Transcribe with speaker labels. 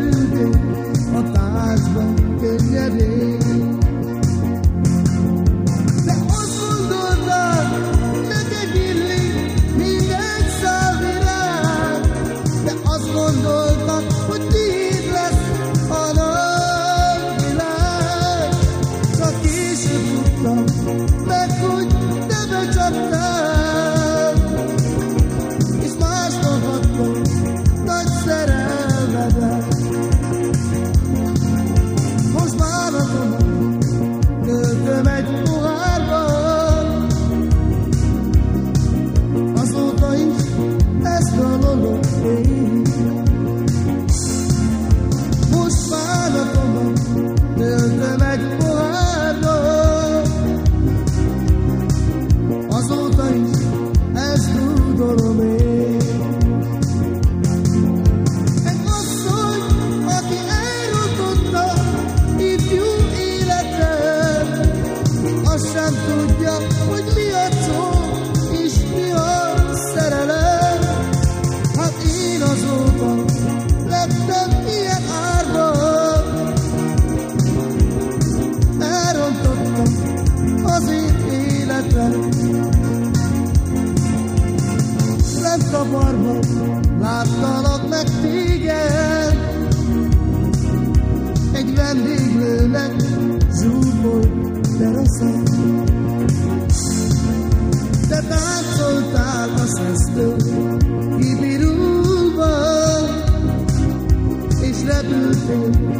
Speaker 1: canten, fantasma, pelearei. csavarban láttalak meg téged. Egy vendéglőnek zúgó teraszán. Te táncoltál a szesztől, kibirulva, és repültél